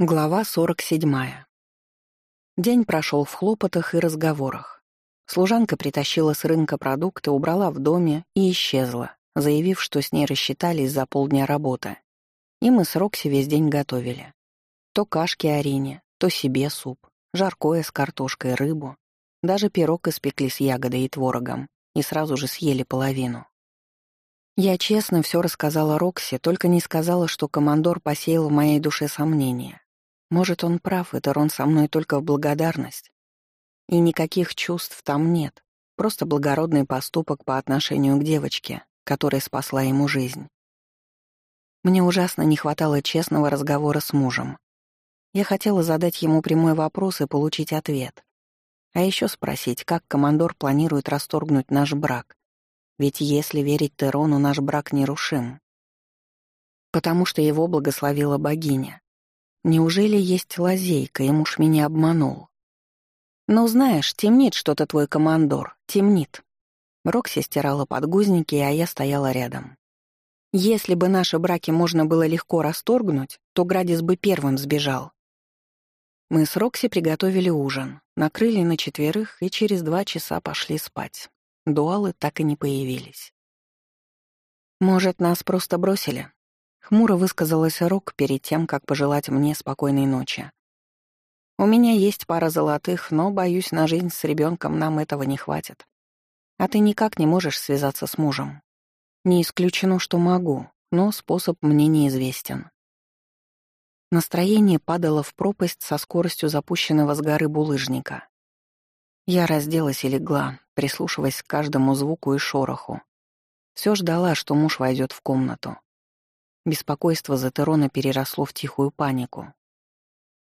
Глава 47. День прошел в хлопотах и разговорах. Служанка притащила с рынка продукты, убрала в доме и исчезла, заявив, что с ней рассчитались за полдня работы. И мы с Рокси весь день готовили. То кашки Арине, то себе суп, жаркое с картошкой, рыбу. Даже пирог испекли с ягодой и творогом, и сразу же съели половину. Я честно все рассказала Рокси, только не сказала, что командор посеял в моей душе сомнения. Может, он прав, и Терон со мной только в благодарность. И никаких чувств там нет, просто благородный поступок по отношению к девочке, которая спасла ему жизнь. Мне ужасно не хватало честного разговора с мужем. Я хотела задать ему прямой вопрос и получить ответ. А еще спросить, как командор планирует расторгнуть наш брак. Ведь если верить Терону, наш брак нерушим. Потому что его благословила богиня. Неужели есть лазейка, и муж меня обманул? «Ну, знаешь, темнит что-то твой командор, темнит». Рокси стирала подгузники, а я стояла рядом. Если бы наши браки можно было легко расторгнуть, то Градис бы первым сбежал. Мы с Рокси приготовили ужин, накрыли на четверых и через два часа пошли спать. Дуалы так и не появились. «Может, нас просто бросили?» Хмуро высказалась Рок перед тем, как пожелать мне спокойной ночи. «У меня есть пара золотых, но, боюсь, на жизнь с ребенком нам этого не хватит. А ты никак не можешь связаться с мужем. Не исключено, что могу, но способ мне неизвестен». Настроение падало в пропасть со скоростью запущенного с горы булыжника. Я разделась и легла, прислушиваясь к каждому звуку и шороху. Все ждала, что муж войдет в комнату. Беспокойство за Терона переросло в тихую панику.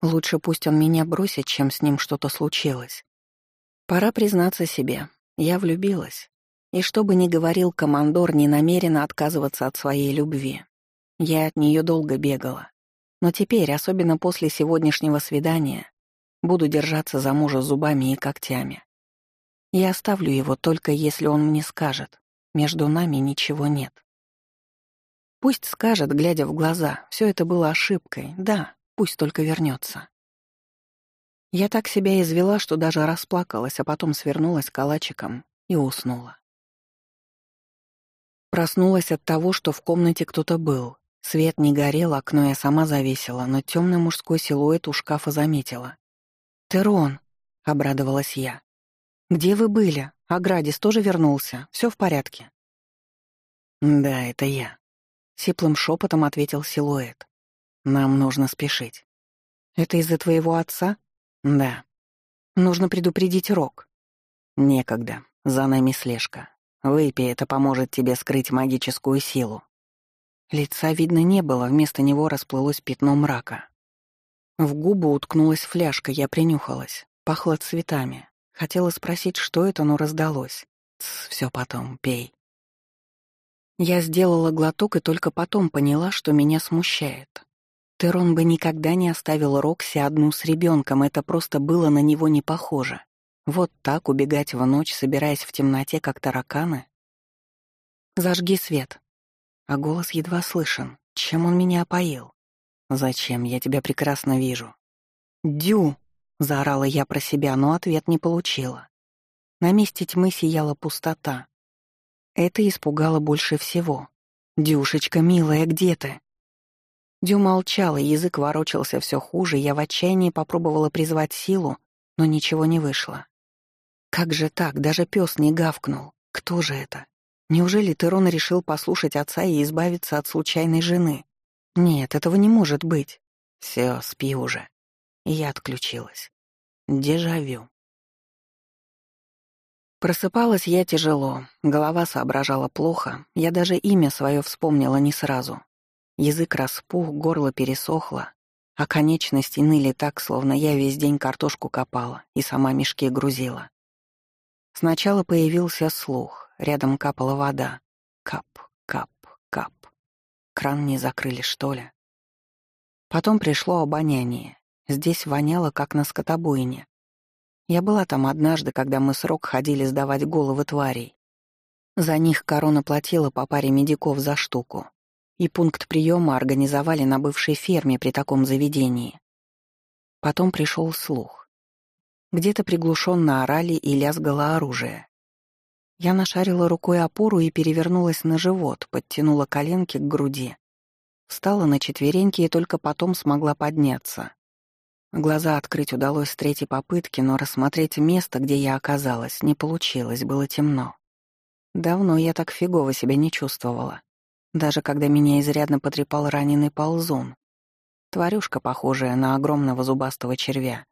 Лучше пусть он меня бросит, чем с ним что-то случилось. Пора признаться себе, я влюбилась. И что бы ни говорил командор, не намерена отказываться от своей любви. Я от нее долго бегала. Но теперь, особенно после сегодняшнего свидания, буду держаться за мужа зубами и когтями. Я оставлю его только если он мне скажет. Между нами ничего нет. Пусть скажет, глядя в глаза, все это было ошибкой, да, пусть только вернется. Я так себя извела, что даже расплакалась, а потом свернулась калачиком и уснула. Проснулась от того, что в комнате кто-то был. Свет не горел, окно я сама завесила, но темный мужской силуэт у шкафа заметила. «Терон!» — обрадовалась я. «Где вы были? Аградис тоже вернулся. Все в порядке?» «Да, это я», Сиплым шепотом ответил силуэт. «Нам нужно спешить». «Это из-за твоего отца?» «Да». «Нужно предупредить Рок». «Некогда. За нами слежка. Выпей, это поможет тебе скрыть магическую силу». Лица видно не было, вместо него расплылось пятно мрака. В губу уткнулась фляжка, я принюхалась. Пахло цветами. Хотела спросить, что это, но раздалось. «Тсс, всё потом, пей». Я сделала глоток и только потом поняла, что меня смущает. Терон бы никогда не оставил Рокси одну с ребенком, это просто было на него не похоже. Вот так убегать в ночь, собираясь в темноте, как тараканы? «Зажги свет». А голос едва слышен. Чем он меня опоил? «Зачем? Я тебя прекрасно вижу». «Дю!» — заорала я про себя, но ответ не получила. На месте тьмы сияла пустота, это испугало больше всего. «Дюшечка, милая, где ты?» Дю молчала, язык ворочался все хуже, я в отчаянии попробовала призвать силу, но ничего не вышло. Как же так, даже пес не гавкнул. Кто же это? Неужели Терон решил послушать отца и избавиться от случайной жены? Нет, этого не может быть. Все, спи уже. И я отключилась. Дежавю. Просыпалась я тяжело, голова соображала плохо, я даже имя свое вспомнила не сразу. Язык распух, горло пересохло, а конечности ныли так, словно я весь день картошку копала и сама мешки грузила. Сначала появился слух, рядом капала вода. Кап, кап, кап. Кран не закрыли, что ли? Потом пришло обоняние. Здесь воняло, как на скотобойне. Я была там однажды, когда мы с Рок ходили сдавать головы тварей. За них корона платила по паре медиков за штуку. И пункт приема организовали на бывшей ферме при таком заведении. Потом пришел слух. Где-то приглушенно орали и лязгало оружие. Я нашарила рукой опору и перевернулась на живот, подтянула коленки к груди. Встала на четвереньки и только потом смогла подняться. Глаза открыть удалось с третьей попытки, но рассмотреть место, где я оказалась, не получилось, было темно. Давно я так фигово себя не чувствовала. Даже когда меня изрядно потрепал раненый ползун. Тварюшка, похожая на огромного зубастого червя,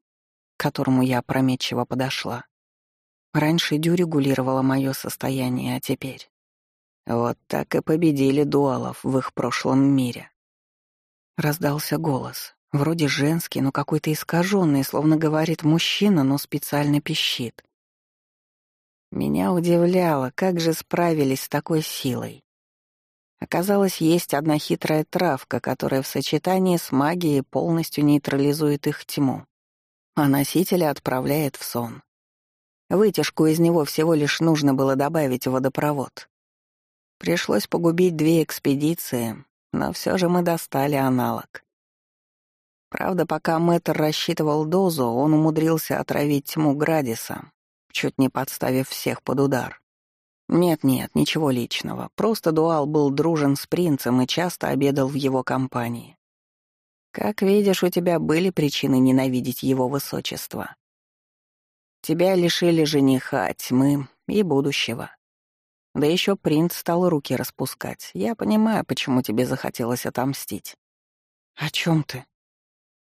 к которому я опрометчиво подошла. Раньше Дю регулировала мое состояние, а теперь... Вот так и победили дуалов в их прошлом мире. Раздался голос. Вроде женский, но какой-то искаженный, словно говорит мужчина, но специально пищит. Меня удивляло, как же справились с такой силой. Оказалось, есть одна хитрая травка, которая в сочетании с магией полностью нейтрализует их тьму, а носителя отправляет в сон. Вытяжку из него всего лишь нужно было добавить в водопровод. Пришлось погубить две экспедиции, но все же мы достали аналог. Правда, пока Мэтр рассчитывал дозу, он умудрился отравить тьму Градиса, чуть не подставив всех под удар. Нет-нет, ничего личного. Просто Дуал был дружен с принцем и часто обедал в его компании. Как видишь, у тебя были причины ненавидеть его высочество. Тебя лишили жениха, тьмы и будущего. Да еще принц стал руки распускать. Я понимаю, почему тебе захотелось отомстить. О чем ты?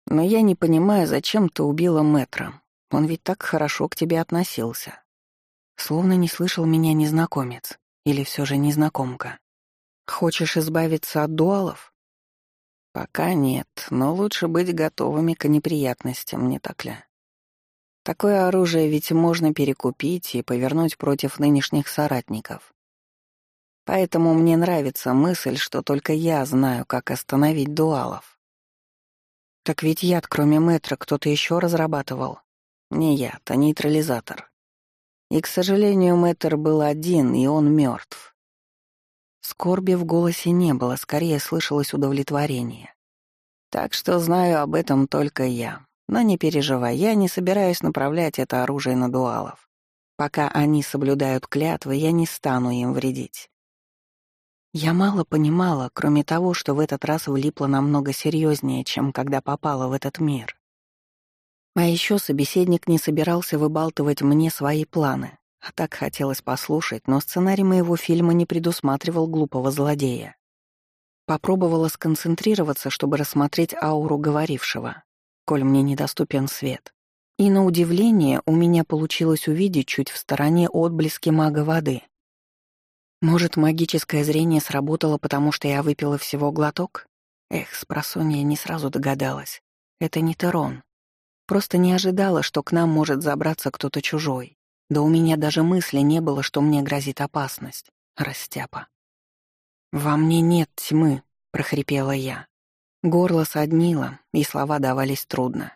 Но я не понимаю, зачем ты убила Мэтра. Он ведь так хорошо к тебе относился. Словно не слышал меня незнакомец. Или все же незнакомка. Хочешь избавиться от дуалов? Пока нет, но лучше быть готовыми к неприятностям, не так ли? Такое оружие ведь можно перекупить и повернуть против нынешних соратников. Поэтому мне нравится мысль, что только я знаю, как остановить дуалов. Так ведь яд, кроме метра, кто-то еще разрабатывал. Не яд, а нейтрализатор. И, к сожалению, мэтр был один, и он мертв. Скорби в голосе не было, скорее слышалось удовлетворение. Так что знаю об этом только я. Но не переживай, я не собираюсь направлять это оружие на дуалов. Пока они соблюдают клятвы, я не стану им вредить. Я мало понимала, кроме того, что в этот раз влипла намного серьезнее, чем когда попала в этот мир. А еще собеседник не собирался выбалтывать мне свои планы, а так хотелось послушать, но сценарий моего фильма не предусматривал глупого злодея. Попробовала сконцентрироваться, чтобы рассмотреть ауру говорившего коль мне недоступен свет. И на удивление у меня получилось увидеть чуть в стороне отблески мага воды. Может, магическое зрение сработало, потому что я выпила всего глоток? Эх, спросонья не сразу догадалась. Это не Терон. Просто не ожидала, что к нам может забраться кто-то чужой. Да у меня даже мысли не было, что мне грозит опасность. Растяпа. «Во мне нет тьмы», — прохрипела я. Горло соднило, и слова давались трудно.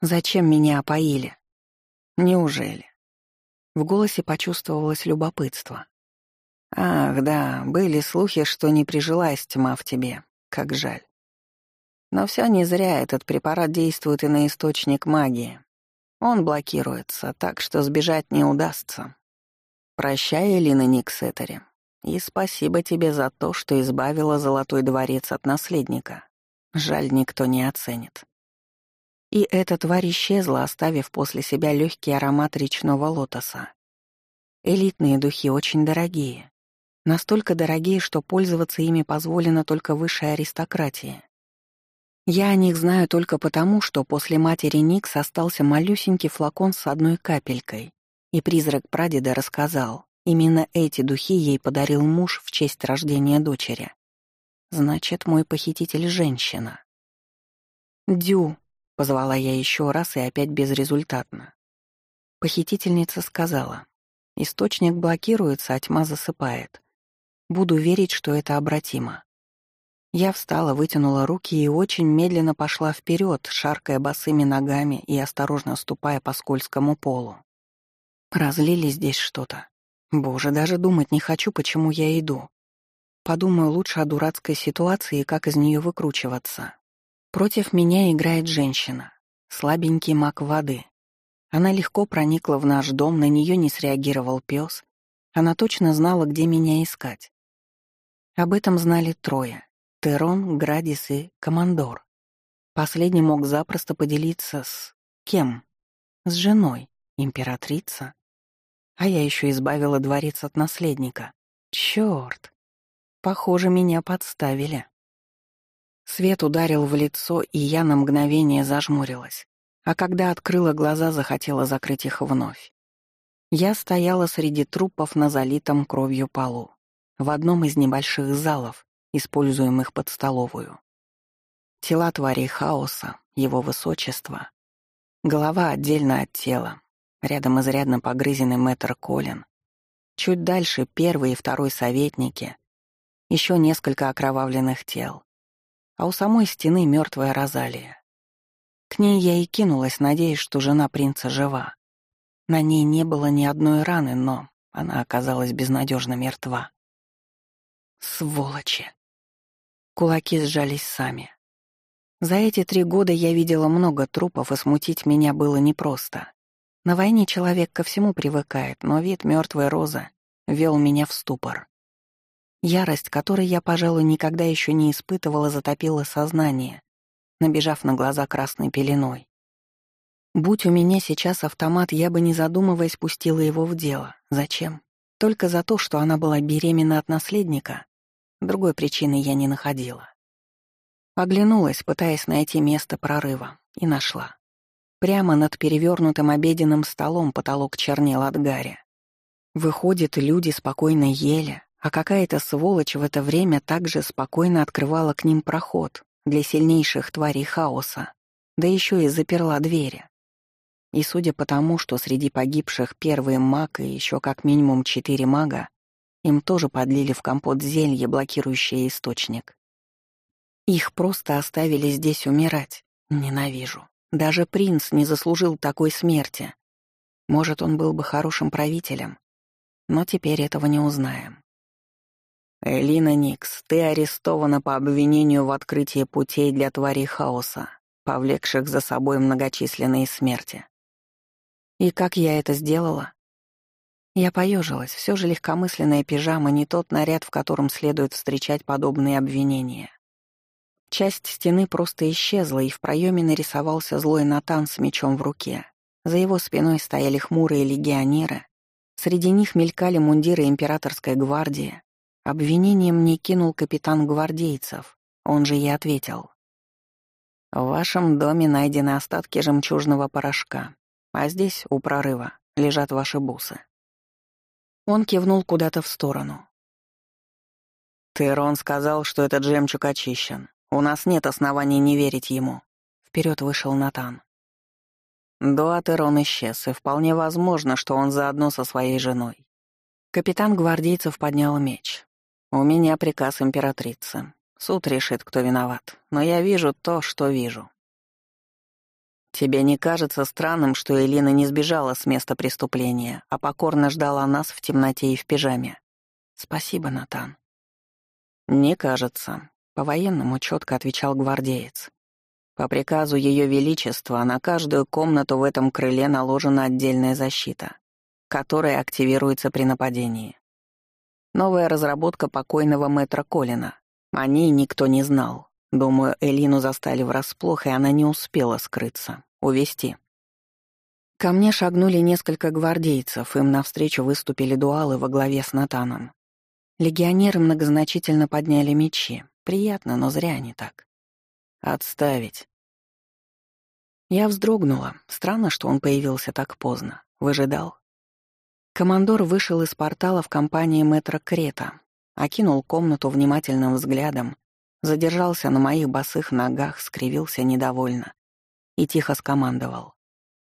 «Зачем меня опоили?» «Неужели?» В голосе почувствовалось любопытство. «Ах, да, были слухи, что не прижилась тьма в тебе. Как жаль. Но все не зря, этот препарат действует и на источник магии. Он блокируется, так что сбежать не удастся. Прощай, Элина Никсетери, и спасибо тебе за то, что избавила Золотой дворец от наследника. Жаль, никто не оценит. И эта тварь исчезла, оставив после себя легкий аромат речного лотоса. Элитные духи очень дорогие. Настолько дорогие, что пользоваться ими позволено только высшей аристократии. Я о них знаю только потому, что после матери Никс остался малюсенький флакон с одной капелькой, и призрак прадеда рассказал, именно эти духи ей подарил муж в честь рождения дочери. Значит, мой похититель — женщина. «Дю», — позвала я еще раз и опять безрезультатно. Похитительница сказала, «Источник блокируется, а тьма засыпает. Буду верить, что это обратимо». Я встала, вытянула руки и очень медленно пошла вперед, шаркая босыми ногами и осторожно ступая по скользкому полу. Разлили здесь что-то. Боже, даже думать не хочу, почему я иду. Подумаю лучше о дурацкой ситуации и как из нее выкручиваться. Против меня играет женщина. слабенький маг воды. Она легко проникла в наш дом, на нее не среагировал пес. Она точно знала, где меня искать. Об этом знали трое — Терон, Градис и Командор. Последний мог запросто поделиться с... кем? С женой, императрица. А я еще избавила дворец от наследника. Черт! Похоже, меня подставили. Свет ударил в лицо, и я на мгновение зажмурилась. А когда открыла глаза, захотела закрыть их вновь. Я стояла среди трупов на залитом кровью полу, в одном из небольших залов, используемых под столовую. Тела тварей хаоса, его высочество. Голова отдельно от тела, рядом изрядно погрызенный мэтр Колин. Чуть дальше первый и второй советники, еще несколько окровавленных тел а у самой стены мертвая Розалия. К ней я и кинулась, надеясь, что жена принца жива. На ней не было ни одной раны, но она оказалась безнадежно мертва. Сволочи! Кулаки сжались сами. За эти три года я видела много трупов, и смутить меня было непросто. На войне человек ко всему привыкает, но вид мертвой розы вел меня в ступор. Ярость, которой я, пожалуй, никогда еще не испытывала, затопила сознание, набежав на глаза красной пеленой. Будь у меня сейчас автомат, я бы, не задумываясь, пустила его в дело. Зачем? Только за то, что она была беременна от наследника? Другой причины я не находила. Оглянулась, пытаясь найти место прорыва, и нашла. Прямо над перевернутым обеденным столом потолок чернел от гари. Выходит, люди спокойно ели, а какая-то сволочь в это время также спокойно открывала к ним проход для сильнейших тварей хаоса, да еще и заперла двери. И судя по тому, что среди погибших первый маг и еще как минимум четыре мага, им тоже подлили в компот зелье, блокирующее источник. Их просто оставили здесь умирать. Ненавижу. Даже принц не заслужил такой смерти. Может, он был бы хорошим правителем, но теперь этого не узнаем. «Элина Никс, ты арестована по обвинению в открытии путей для тварей хаоса, повлекших за собой многочисленные смерти». «И как я это сделала?» Я поежилась, все же легкомысленная пижама не тот наряд, в котором следует встречать подобные обвинения. Часть стены просто исчезла, и в проеме нарисовался злой Натан с мечом в руке. За его спиной стояли хмурые легионеры. Среди них мелькали мундиры императорской гвардии, Обвинением мне кинул капитан гвардейцев, он же и ответил. «В вашем доме найдены остатки жемчужного порошка, а здесь, у прорыва, лежат ваши бусы». Он кивнул куда-то в сторону. «Терон сказал, что этот жемчуг очищен. У нас нет оснований не верить ему». Вперед вышел Натан. Дуатерон исчез, и вполне возможно, что он заодно со своей женой. Капитан гвардейцев поднял меч. «У меня приказ императрицы. Суд решит, кто виноват. Но я вижу то, что вижу». «Тебе не кажется странным, что Элина не сбежала с места преступления, а покорно ждала нас в темноте и в пижаме?» «Спасибо, Натан». «Не кажется», — по-военному четко отвечал гвардеец. «По приказу Ее Величества на каждую комнату в этом крыле наложена отдельная защита, которая активируется при нападении. Новая разработка покойного мэтра Колина. О ней никто не знал. Думаю, Элину застали врасплох, и она не успела скрыться. Увести. Ко мне шагнули несколько гвардейцев, им навстречу выступили дуалы во главе с Натаном. Легионеры многозначительно подняли мечи. Приятно, но зря они так. «Отставить». Я вздрогнула. Странно, что он появился так поздно. Выжидал. Командор вышел из портала в компании мэтра Крета, окинул комнату внимательным взглядом, задержался на моих босых ногах, скривился недовольно и тихо скомандовал.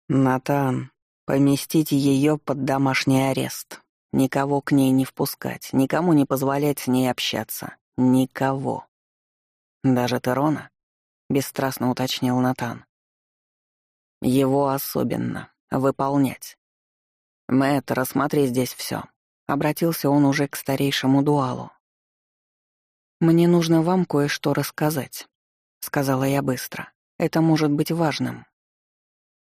«Натан, поместите ее под домашний арест. Никого к ней не впускать, никому не позволять с ней общаться. Никого». «Даже Терона?» — бесстрастно уточнил Натан. «Его особенно. Выполнять. «Мэтт, рассмотри здесь все. Обратился он уже к старейшему дуалу. «Мне нужно вам кое-что рассказать», — сказала я быстро. «Это может быть важным».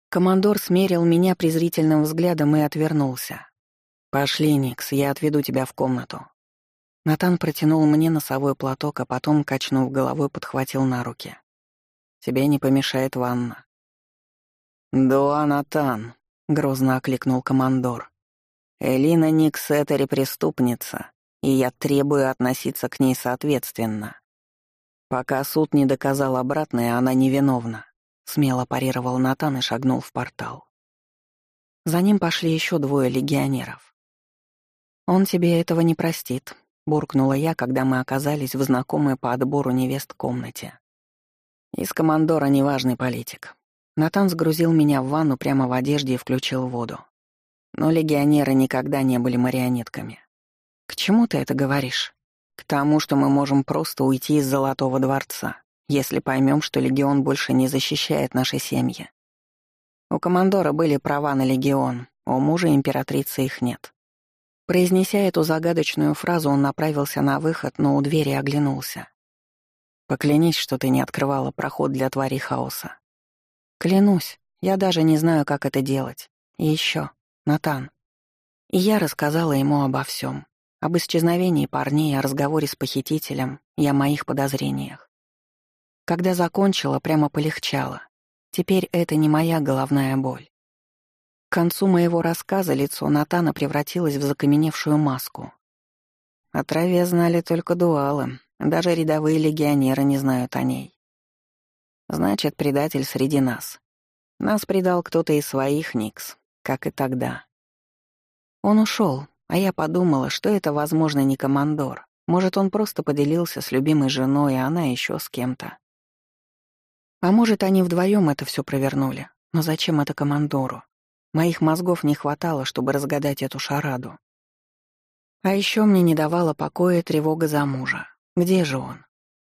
Командор смерил меня презрительным взглядом и отвернулся. «Пошли, Никс, я отведу тебя в комнату». Натан протянул мне носовой платок, а потом, качнув головой, подхватил на руки. «Тебе не помешает ванна». «Дуа, Натан», — грозно окликнул командор. «Элина Никс — это преступница, и я требую относиться к ней соответственно. Пока суд не доказал обратное, она невиновна», — смело парировал Натан и шагнул в портал. За ним пошли еще двое легионеров. «Он тебе этого не простит», — буркнула я, когда мы оказались в знакомой по отбору невест комнате. Из командора неважный политик. Натан сгрузил меня в ванну прямо в одежде и включил воду. Но легионеры никогда не были марионетками. «К чему ты это говоришь?» «К тому, что мы можем просто уйти из Золотого дворца, если поймем, что легион больше не защищает наши семьи. У командора были права на легион, у мужа императрицы их нет. Произнеся эту загадочную фразу, он направился на выход, но у двери оглянулся. «Поклянись, что ты не открывала проход для твари хаоса». «Клянусь, я даже не знаю, как это делать. И еще, Натан». И я рассказала ему обо всем, об исчезновении парней, о разговоре с похитителем и о моих подозрениях. Когда закончила, прямо полегчало. Теперь это не моя головная боль. К концу моего рассказа лицо Натана превратилось в закаменевшую маску. О траве знали только дуалы, даже рядовые легионеры не знают о ней. Значит, предатель среди нас. Нас предал кто-то из своих, Никс, как и тогда. Он ушел, а я подумала, что это, возможно, не командор. Может, он просто поделился с любимой женой, а она еще с кем-то. А может, они вдвоем это все провернули. Но зачем это командору? Моих мозгов не хватало, чтобы разгадать эту шараду. А еще мне не давала покоя тревога за мужа. Где же он?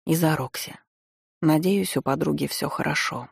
И за Рокси. Надеюсь, у подруги все хорошо.